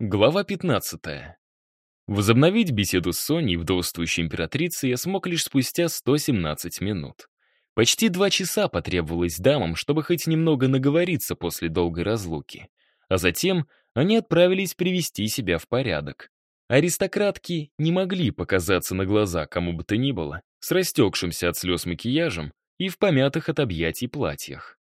Глава 15. Возобновить беседу с Соней, вдовствующей императрицей, я смог лишь спустя 117 минут. Почти два часа потребовалось дамам, чтобы хоть немного наговориться после долгой разлуки. А затем они отправились привести себя в порядок. Аристократки не могли показаться на глаза кому бы то ни было, с растекшимся от слез макияжем и в помятых от объятий платьях.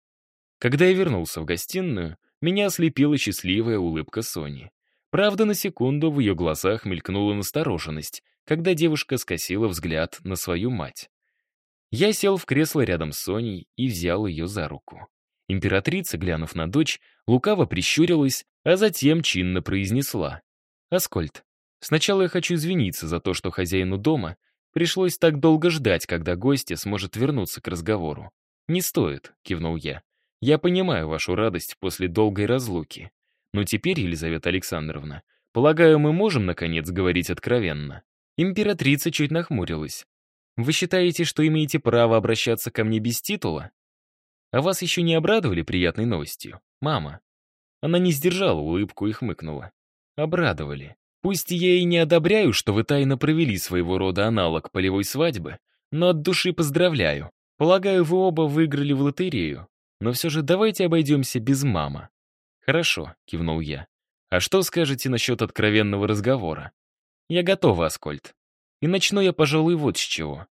Когда я вернулся в гостиную, меня ослепила счастливая улыбка Сони. Правда, на секунду в ее глазах мелькнула настороженность, когда девушка скосила взгляд на свою мать. Я сел в кресло рядом с Соней и взял ее за руку. Императрица, глянув на дочь, лукаво прищурилась, а затем чинно произнесла. «Аскольд, сначала я хочу извиниться за то, что хозяину дома пришлось так долго ждать, когда гостья сможет вернуться к разговору. «Не стоит», — кивнул я. Я понимаю вашу радость после долгой разлуки. Но теперь, Елизавета Александровна, полагаю, мы можем, наконец, говорить откровенно. Императрица чуть нахмурилась. Вы считаете, что имеете право обращаться ко мне без титула? А вас еще не обрадовали приятной новостью, мама? Она не сдержала улыбку и хмыкнула. Обрадовали. Пусть я и не одобряю, что вы тайно провели своего рода аналог полевой свадьбы, но от души поздравляю. Полагаю, вы оба выиграли в лотерею. Но все же давайте обойдемся без мама». «Хорошо», — кивнул я. «А что скажете насчет откровенного разговора?» «Я готова, Аскольд. И начну я, пожалуй, вот с чего.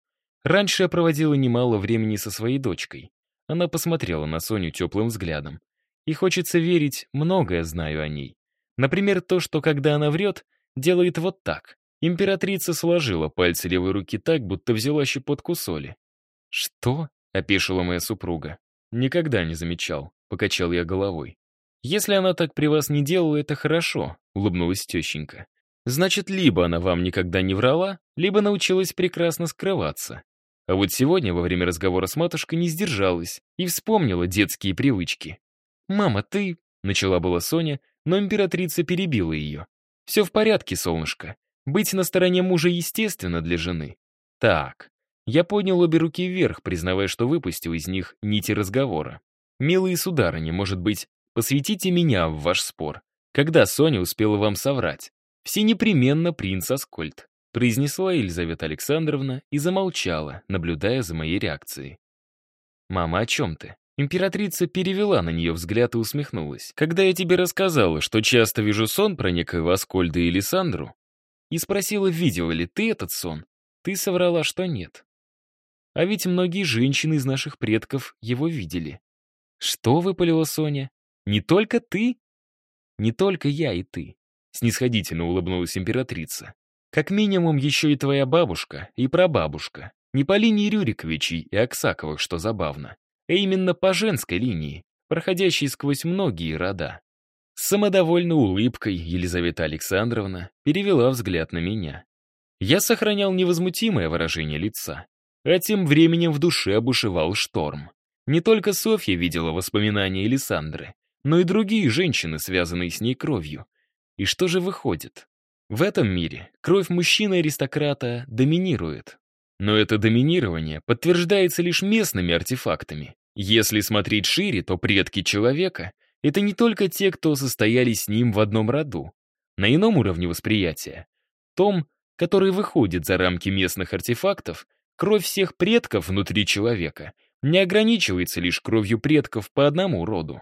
Раньше я проводила немало времени со своей дочкой. Она посмотрела на Соню теплым взглядом. И хочется верить, многое знаю о ней. Например, то, что когда она врет, делает вот так. Императрица сложила пальцы левой руки так, будто взяла щепотку соли. «Что?» — опешила моя супруга. «Никогда не замечал», — покачал я головой. «Если она так при вас не делала, это хорошо», — улыбнулась тещенька. «Значит, либо она вам никогда не врала, либо научилась прекрасно скрываться. А вот сегодня во время разговора с матушкой не сдержалась и вспомнила детские привычки. «Мама, ты...» — начала была Соня, но императрица перебила ее. «Все в порядке, солнышко. Быть на стороне мужа естественно для жены. Так, я поднял обе руки вверх, признавая, что выпустил из них нити разговора. «Милые сударыни, может быть, посвятите меня в ваш спор. Когда Соня успела вам соврать? Все непременно принц Аскольд», произнесла Елизавета Александровна и замолчала, наблюдая за моей реакцией. «Мама, о чем ты?» Императрица перевела на нее взгляд и усмехнулась. «Когда я тебе рассказала, что часто вижу сон про некоего Аскольда и Лиссандру, и спросила, видела ли ты этот сон, ты соврала, что нет. А ведь многие женщины из наших предков его видели. Что выпалила Соня? Не только ты? Не только я и ты. Снисходительно улыбнулась императрица. Как минимум еще и твоя бабушка и прабабушка. Не по линии Рюриковичей и Аксаковых, что забавно, а именно по женской линии, проходящей сквозь многие рода. С самодовольной улыбкой Елизавета Александровна перевела взгляд на меня. Я сохранял невозмутимое выражение лица, а тем временем в душе обушевал шторм. Не только Софья видела воспоминания Элисандры, но и другие женщины, связанные с ней кровью. И что же выходит? В этом мире кровь мужчины-аристократа доминирует. Но это доминирование подтверждается лишь местными артефактами. Если смотреть шире, то предки человека — это не только те, кто состояли с ним в одном роду. На ином уровне восприятия, том, который выходит за рамки местных артефактов, Кровь всех предков внутри человека не ограничивается лишь кровью предков по одному роду.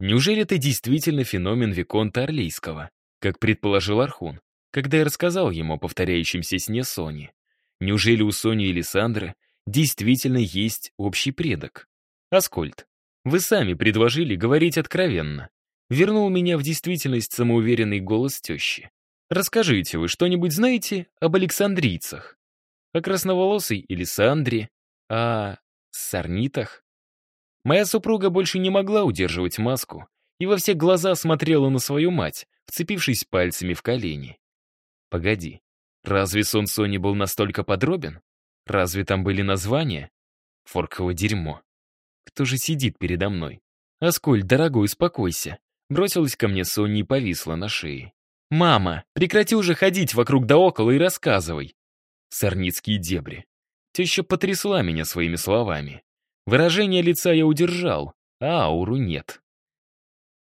Неужели это действительно феномен Виконта Орлейского, как предположил Архун, когда я рассказал ему о повторяющемся сне Сони? Неужели у Сони и Лиссандры действительно есть общий предок? Аскольд, вы сами предложили говорить откровенно. Вернул меня в действительность самоуверенный голос тещи. Расскажите, вы что-нибудь знаете об александрийцах? О красноволосой или Сандре? О сорнитах? Моя супруга больше не могла удерживать маску и во все глаза смотрела на свою мать, вцепившись пальцами в колени. Погоди, разве сон Сони был настолько подробен? Разве там были названия? Форково дерьмо. Кто же сидит передо мной? Аскольд, дорогой, успокойся. Бросилась ко мне Соня и повисла на шее. «Мама, прекрати уже ходить вокруг да около и рассказывай. Сорницкие дебри. Теща потрясла меня своими словами. Выражение лица я удержал, а ауру нет.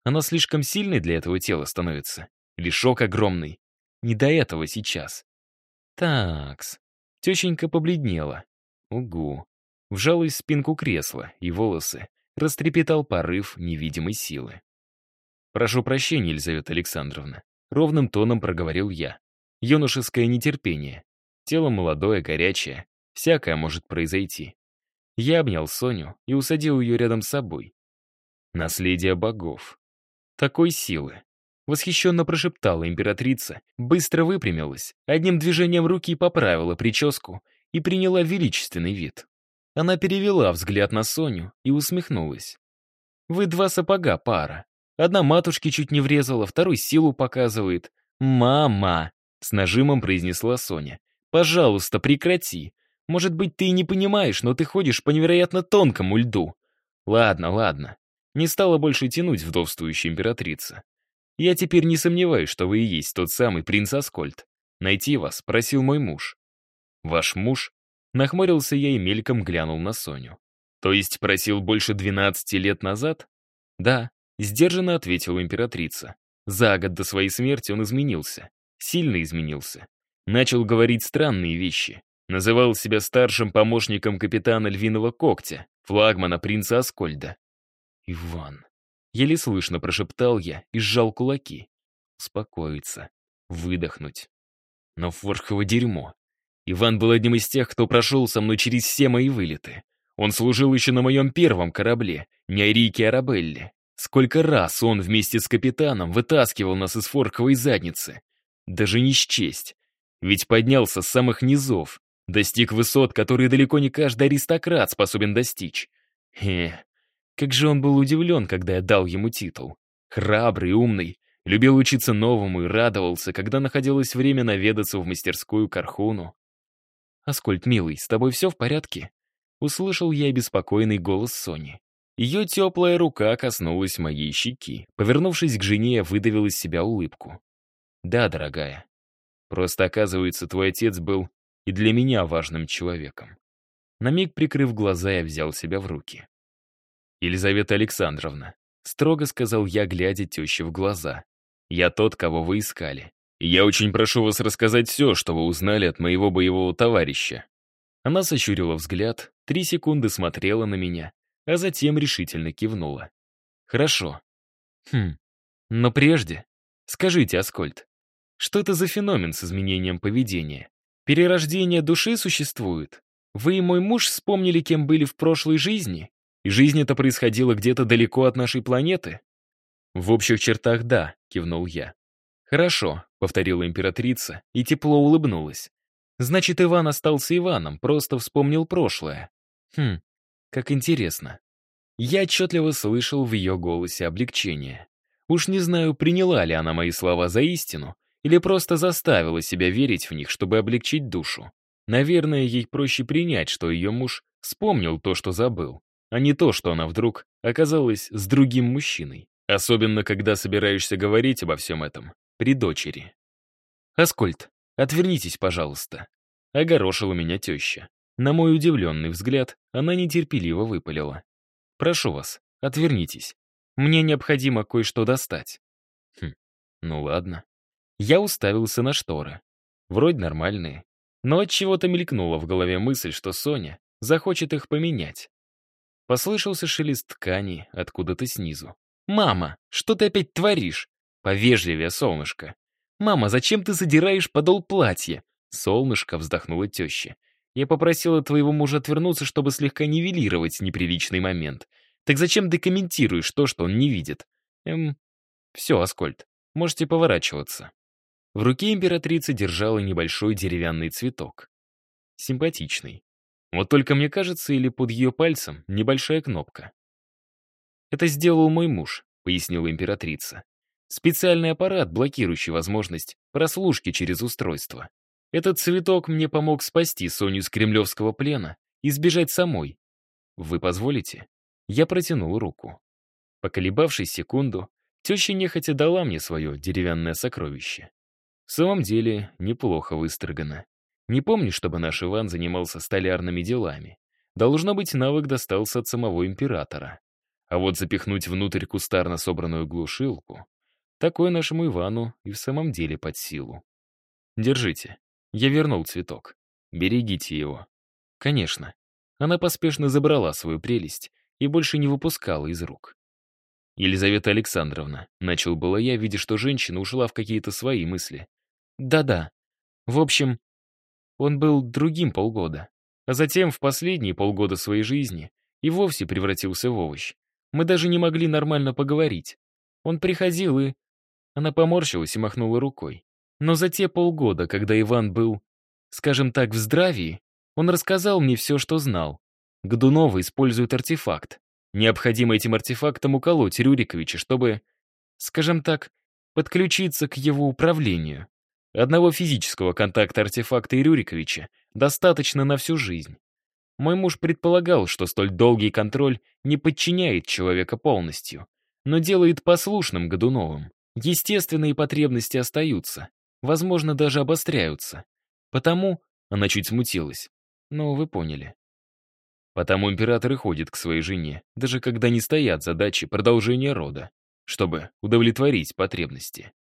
Она слишком сильной для этого тела становится. Или шок огромный? Не до этого сейчас. Такс. Тещенька побледнела. Угу. Вжалась в спинку кресла, и волосы растрепетал порыв невидимой силы. «Прошу прощения, Елизавета Александровна», — ровным тоном проговорил я. Юношеское нетерпение. Тело молодое, горячее. Всякое может произойти. Я обнял Соню и усадил ее рядом с собой. Наследие богов. Такой силы. Восхищенно прошептала императрица, быстро выпрямилась, одним движением руки поправила прическу и приняла величественный вид. Она перевела взгляд на Соню и усмехнулась. «Вы два сапога пара. Одна матушке чуть не врезала, второй силу показывает. Мама!» — с нажимом произнесла Соня. «Пожалуйста, прекрати. Может быть, ты и не понимаешь, но ты ходишь по невероятно тонкому льду. Ладно, ладно. Не стала больше тянуть вдовствующая императрица. Я теперь не сомневаюсь, что вы и есть тот самый принц Аскольд. Найти вас просил мой муж. Ваш муж? Нахмурился я и мельком глянул на Соню. То есть просил больше 12 лет назад? Да, сдержанно ответила императрица. За год до своей смерти он изменился. Сильно изменился. Начал говорить странные вещи. Называл себя старшим помощником капитана Львиного Когтя, флагмана принца Аскольда. «Иван», — еле слышно прошептал я и сжал кулаки. Успокоиться, выдохнуть. Но форхово дерьмо. Иван был одним из тех, кто прошел со мной через все мои вылеты. Он служил еще на моем первом корабле, Нярике Арабелле. Сколько раз он вместе с капитаном вытаскивал нас из форковой задницы. Даже не счесть. Ведь поднялся с самых низов, достиг высот, которые далеко не каждый аристократ способен достичь. Э, как же он был удивлен, когда я дал ему титул. Храбрый, умный, любил учиться новому и радовался, когда находилось время наведаться в мастерскую Кархуну. «Аскольд, милый, с тобой все в порядке?» Услышал я беспокойный голос Сони. Ее теплая рука коснулась моей щеки. Повернувшись к жене, выдавил из себя улыбку. «Да, дорогая. Просто, оказывается, твой отец был и для меня важным человеком». На миг прикрыв глаза, я взял себя в руки. «Елизавета Александровна», — строго сказал я, глядя теще в глаза. «Я тот, кого вы искали. И я очень прошу вас рассказать все, что вы узнали от моего боевого товарища». Она сощурила взгляд, три секунды смотрела на меня, а затем решительно кивнула. «Хорошо. Хм, но прежде, скажите, Аскольд, что это за феномен с изменением поведения? Перерождение души существует? Вы и мой муж вспомнили, кем были в прошлой жизни? И жизнь эта происходила где-то далеко от нашей планеты? В общих чертах да, кивнул я. Хорошо, повторила императрица и тепло улыбнулась. Значит, Иван остался Иваном, просто вспомнил прошлое. Хм, как интересно. Я отчетливо слышал в ее голосе облегчение. Уж не знаю, приняла ли она мои слова за истину, или просто заставила себя верить в них, чтобы облегчить душу. Наверное, ей проще принять, что ее муж вспомнил то, что забыл, а не то, что она вдруг оказалась с другим мужчиной. Особенно, когда собираешься говорить обо всем этом при дочери. «Аскольд, отвернитесь, пожалуйста», — огорошила меня теща. На мой удивленный взгляд, она нетерпеливо выпалила. «Прошу вас, отвернитесь. Мне необходимо кое-что достать». Хм, ну ладно. Я уставился на шторы. Вроде нормальные. Но от чего то мелькнула в голове мысль, что Соня захочет их поменять. Послышался шелест ткани откуда-то снизу. «Мама, что ты опять творишь?» «Повежливее, солнышко». «Мама, зачем ты задираешь подол платья?» Солнышко вздохнула теща. «Я попросила твоего мужа отвернуться, чтобы слегка нивелировать неприличный момент. Так зачем ты комментируешь то, что он не видит?» «Эм, все, Аскольд, можете поворачиваться». В руке императрица держала небольшой деревянный цветок. Симпатичный. Вот только мне кажется, или под ее пальцем небольшая кнопка. «Это сделал мой муж», — пояснила императрица. «Специальный аппарат, блокирующий возможность прослушки через устройство. Этот цветок мне помог спасти Соню с кремлевского плена и сбежать самой. Вы позволите?» Я протянул руку. Поколебавшись секунду, теща нехотя дала мне свое деревянное сокровище. В самом деле, неплохо выстрогано. Не помню, чтобы наш Иван занимался столярными делами. Должно быть, навык достался от самого императора. А вот запихнуть внутрь кустарно собранную глушилку... Такое нашему Ивану и в самом деле под силу. Держите. Я вернул цветок. Берегите его. Конечно. Она поспешно забрала свою прелесть и больше не выпускала из рук. «Елизавета Александровна», — начал было я, видя, что женщина ушла в какие-то свои мысли. «Да-да. В общем, он был другим полгода. А затем, в последние полгода своей жизни, и вовсе превратился в овощ. Мы даже не могли нормально поговорить. Он приходил и... Она поморщилась и махнула рукой. Но за те полгода, когда Иван был, скажем так, в здравии, он рассказал мне все, что знал. Годунова использует артефакт. Необходимо этим артефактом уколоть Рюриковича, чтобы, скажем так, подключиться к его управлению. Одного физического контакта артефакта и Рюриковича достаточно на всю жизнь. Мой муж предполагал, что столь долгий контроль не подчиняет человека полностью, но делает послушным Годуновым. Естественные потребности остаются, возможно, даже обостряются. Потому она чуть смутилась. Но вы поняли. Потому император и ходит к своей жене, даже когда не стоят задачи продолжения рода, чтобы удовлетворить потребности.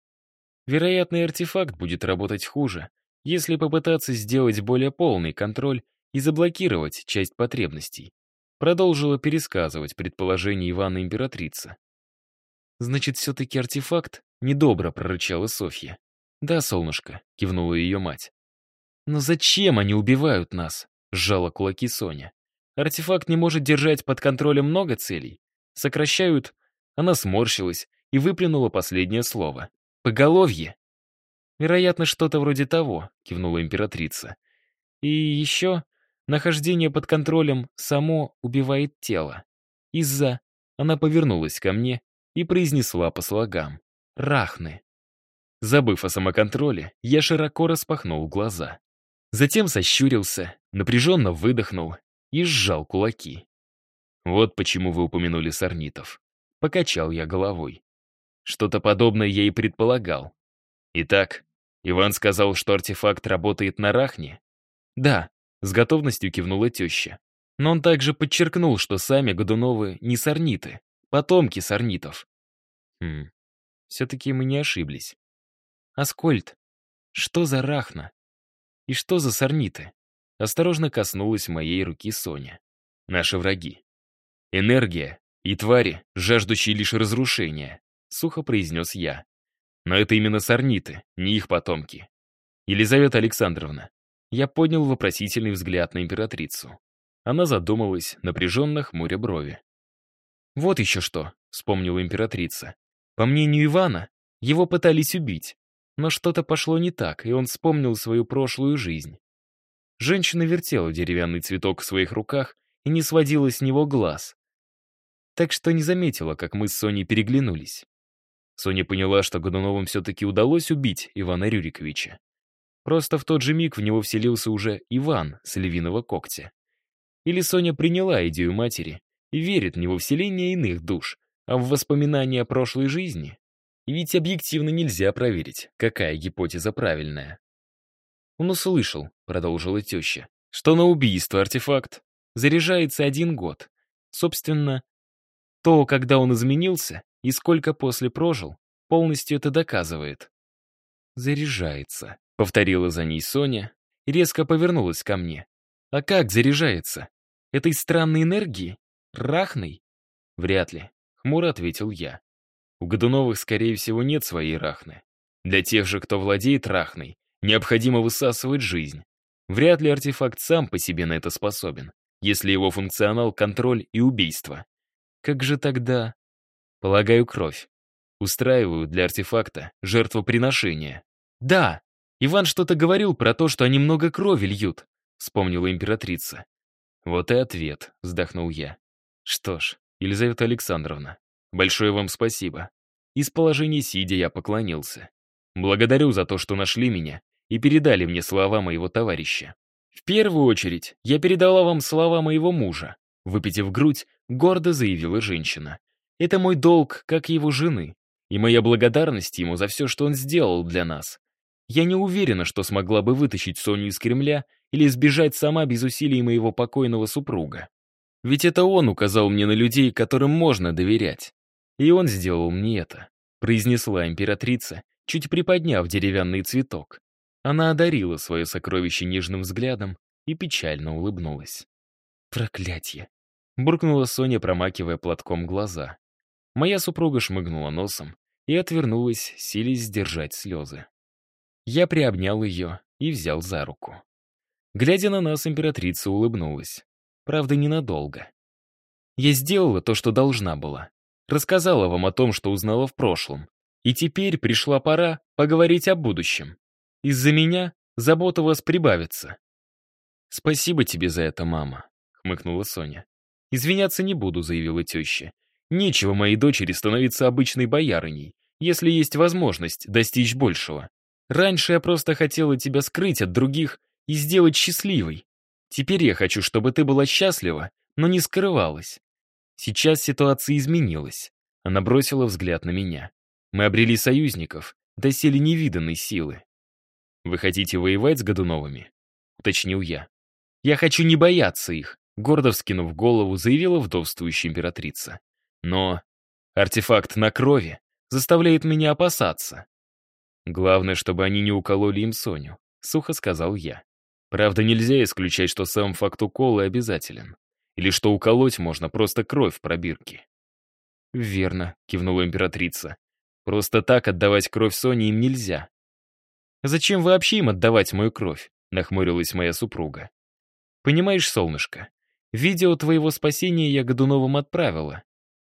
Вероятный артефакт будет работать хуже, если попытаться сделать более полный контроль и заблокировать часть потребностей. Продолжила пересказывать предположение Ивана Императрица. «Значит, все-таки артефакт?» — недобро прорычала Софья. «Да, солнышко», — кивнула ее мать. «Но зачем они убивают нас?» — сжала кулаки Соня. «Артефакт не может держать под контролем много целей. Сокращают...» Она сморщилась и выплюнула последнее слово. «Поголовье!» «Вероятно, что-то вроде того», — кивнула императрица. «И еще нахождение под контролем само убивает тело. Из-за...» Она повернулась ко мне и произнесла по слогам. «Рахны». Забыв о самоконтроле, я широко распахнул глаза. Затем сощурился, напряженно выдохнул и сжал кулаки. Вот почему вы упомянули сорнитов. Покачал я головой. Что-то подобное я и предполагал. Итак, Иван сказал, что артефакт работает на Рахне? Да, с готовностью кивнула теща. Но он также подчеркнул, что сами Годуновы не сорниты, потомки сорнитов. Хм, все-таки мы не ошиблись. Аскольд, что за Рахна? И что за сорниты? Осторожно коснулась моей руки Соня. Наши враги. Энергия и твари, жаждущие лишь разрушения, сухо произнес я. Но это именно сорниты, не их потомки. Елизавета Александровна. Я поднял вопросительный взгляд на императрицу. Она задумалась, напряженно хмуря брови. «Вот еще что», — вспомнила императрица. «По мнению Ивана, его пытались убить, но что-то пошло не так, и он вспомнил свою прошлую жизнь. Женщина вертела деревянный цветок в своих руках и не сводила с него глаз. Так что не заметила, как мы с Соней переглянулись. Соня поняла, что Годуновым все-таки удалось убить Ивана Рюриковича. Просто в тот же миг в него вселился уже Иван с львиного когтя. Или Соня приняла идею матери и верит не во вселение иных душ, а в воспоминания о прошлой жизни. И ведь объективно нельзя проверить, какая гипотеза правильная. Он услышал, продолжила теща, что на убийство артефакт заряжается один год. Собственно, то, когда он изменился и сколько после прожил, полностью это доказывает. «Заряжается», — повторила за ней Соня и резко повернулась ко мне. «А как заряжается? Этой странной энергии? Рахной?» «Вряд ли», — хмуро ответил я. У Годуновых, скорее всего, нет своей рахны. Для тех же, кто владеет рахной, необходимо высасывать жизнь. Вряд ли артефакт сам по себе на это способен, если его функционал — контроль и убийство. Как же тогда? Полагаю, кровь. Устраиваю для артефакта жертвоприношение. Да, Иван что-то говорил про то, что они много крови льют, вспомнила императрица. Вот и ответ, вздохнул я. Что ж, Елизавета Александровна, большое вам спасибо. Из положения сидя я поклонился. Благодарю за то, что нашли меня и передали мне слова моего товарища. В первую очередь, я передала вам слова моего мужа. Выпитив грудь, гордо заявила женщина. Это мой долг, как его жены, и моя благодарность ему за все, что он сделал для нас. Я не уверена, что смогла бы вытащить Соню из Кремля или сбежать сама без усилий моего покойного супруга. Ведь это он указал мне на людей, которым можно доверять. И он сделал мне это. произнесла императрица, чуть приподняв деревянный цветок. Она одарила свое сокровище нежным взглядом и печально улыбнулась. «Проклятье!» — буркнула Соня, промакивая платком глаза. Моя супруга шмыгнула носом и отвернулась, силясь сдержать слезы. Я приобнял ее и взял за руку. Глядя на нас, императрица улыбнулась. Правда, ненадолго. Я сделала то, что должна была. Рассказала вам о том, что узнала в прошлом. И теперь пришла пора поговорить о будущем. Из-за меня забота вас прибавится. «Спасибо тебе за это, мама», — хмыкнула Соня. «Извиняться не буду», — заявила теща. «Нечего моей дочери становиться обычной боярыней, если есть возможность достичь большего. Раньше я просто хотела тебя скрыть от других и сделать счастливой. Теперь я хочу, чтобы ты была счастлива, но не скрывалась. Сейчас ситуация изменилась. Она бросила взгляд на меня. Мы обрели союзников, доселе невиданной силы. «Вы хотите воевать с Годуновыми?» — уточнил я. «Я хочу не бояться их», — гордо вскинув голову, заявила вдовствующая императрица. «Но артефакт на крови заставляет меня опасаться». «Главное, чтобы они не укололи им Соню», — сухо сказал я. «Правда, нельзя исключать, что сам факт укола обязателен. Или что уколоть можно просто кровь в пробирке». «Верно», — кивнула императрица. «Просто так отдавать кровь Соне им нельзя. «Зачем вообще им отдавать мою кровь?» — нахмурилась моя супруга. «Понимаешь, солнышко, видео твоего спасения я Годуновым отправила.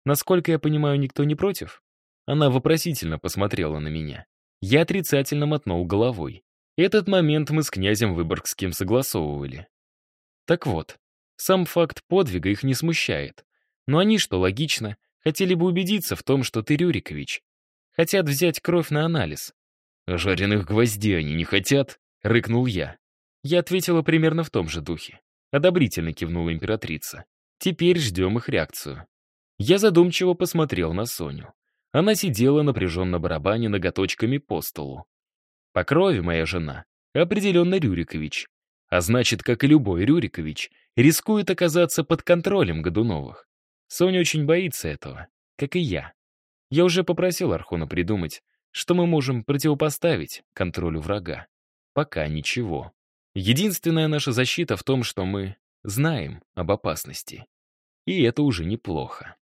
Насколько я понимаю, никто не против?» Она вопросительно посмотрела на меня. Я отрицательно мотнул головой. Этот момент мы с князем Выборгским согласовывали. Так вот, сам факт подвига их не смущает. Но они, что логично, хотели бы убедиться в том, что ты Рюрикович. Хотят взять кровь на анализ. «Жареных гвоздей они не хотят?» — рыкнул я. Я ответила примерно в том же духе. Одобрительно кивнула императрица. Теперь ждем их реакцию. Я задумчиво посмотрел на Соню. Она сидела напряженно барабане ноготочками по столу. По крови моя жена определенно Рюрикович. А значит, как и любой Рюрикович, рискует оказаться под контролем Годуновых. Соня очень боится этого, как и я. Я уже попросил Архона придумать, что мы можем противопоставить контролю врага? Пока ничего. Единственная наша защита в том, что мы знаем об опасности. И это уже неплохо.